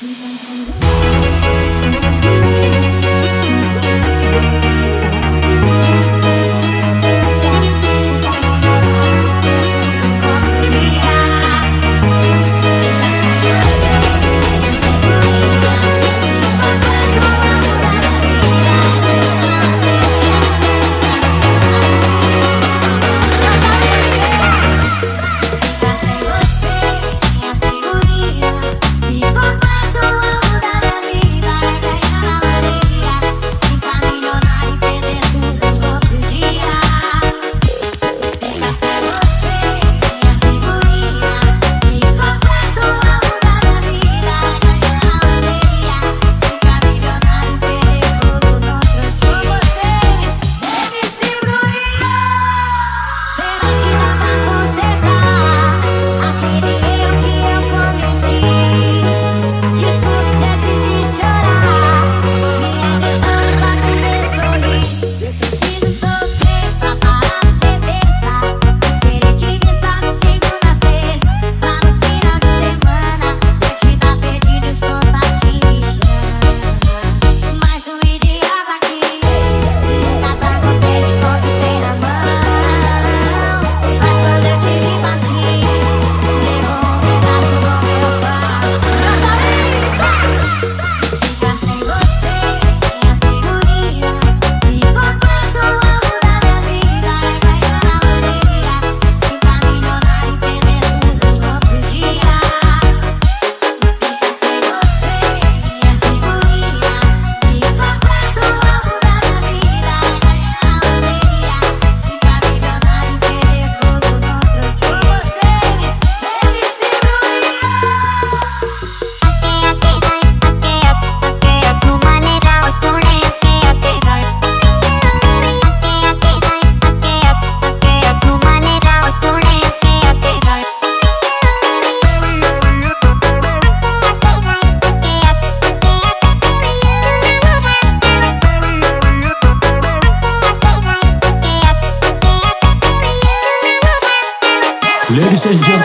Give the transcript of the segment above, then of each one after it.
你把红豆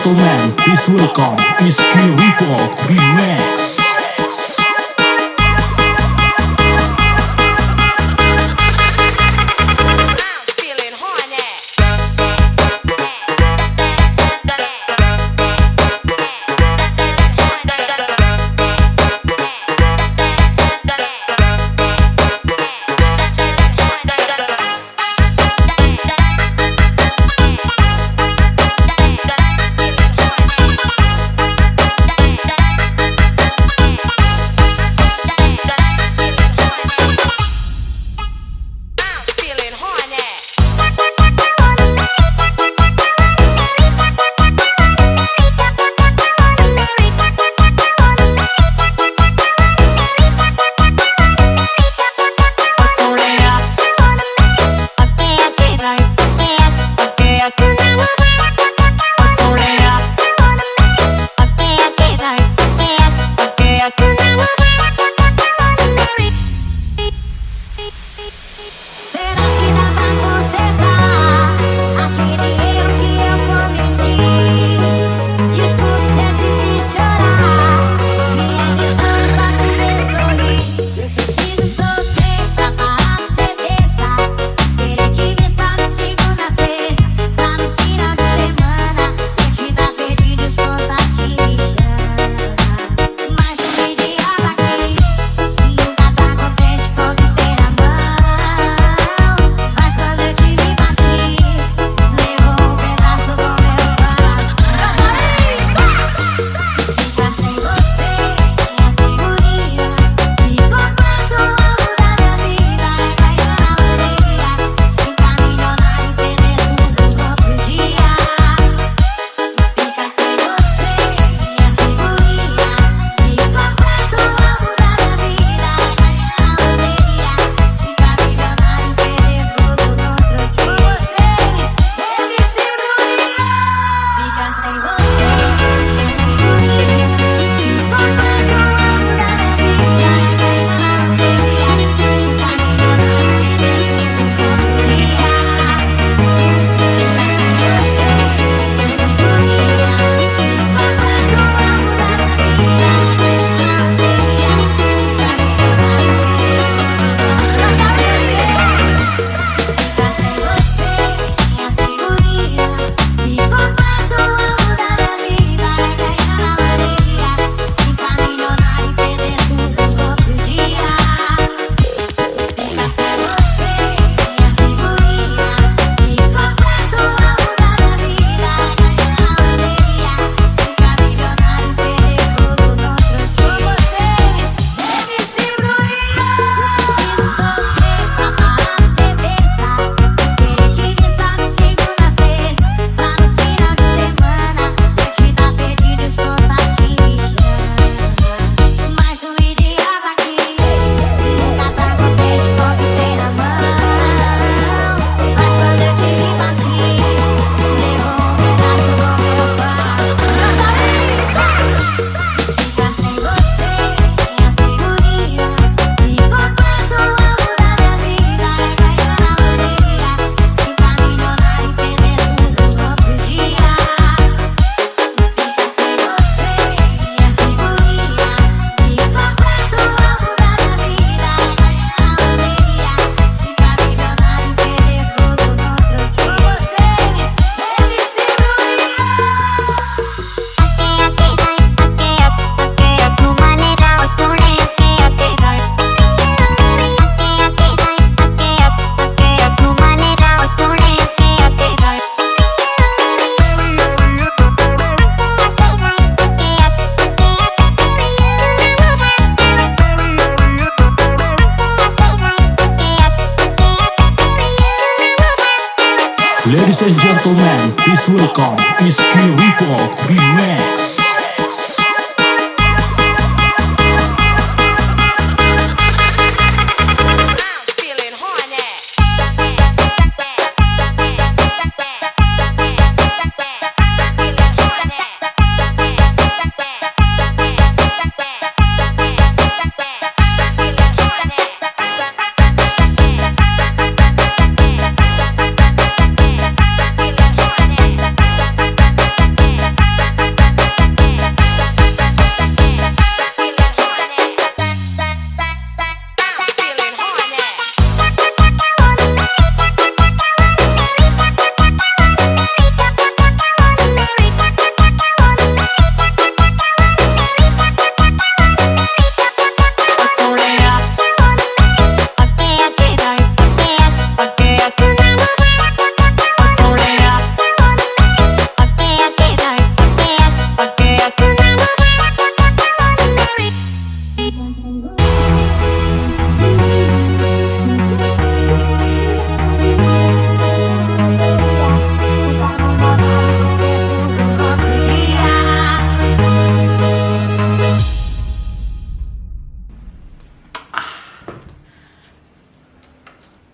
gentlemen, please welcome Iski Report. gentlemen, this welcome is Q Report.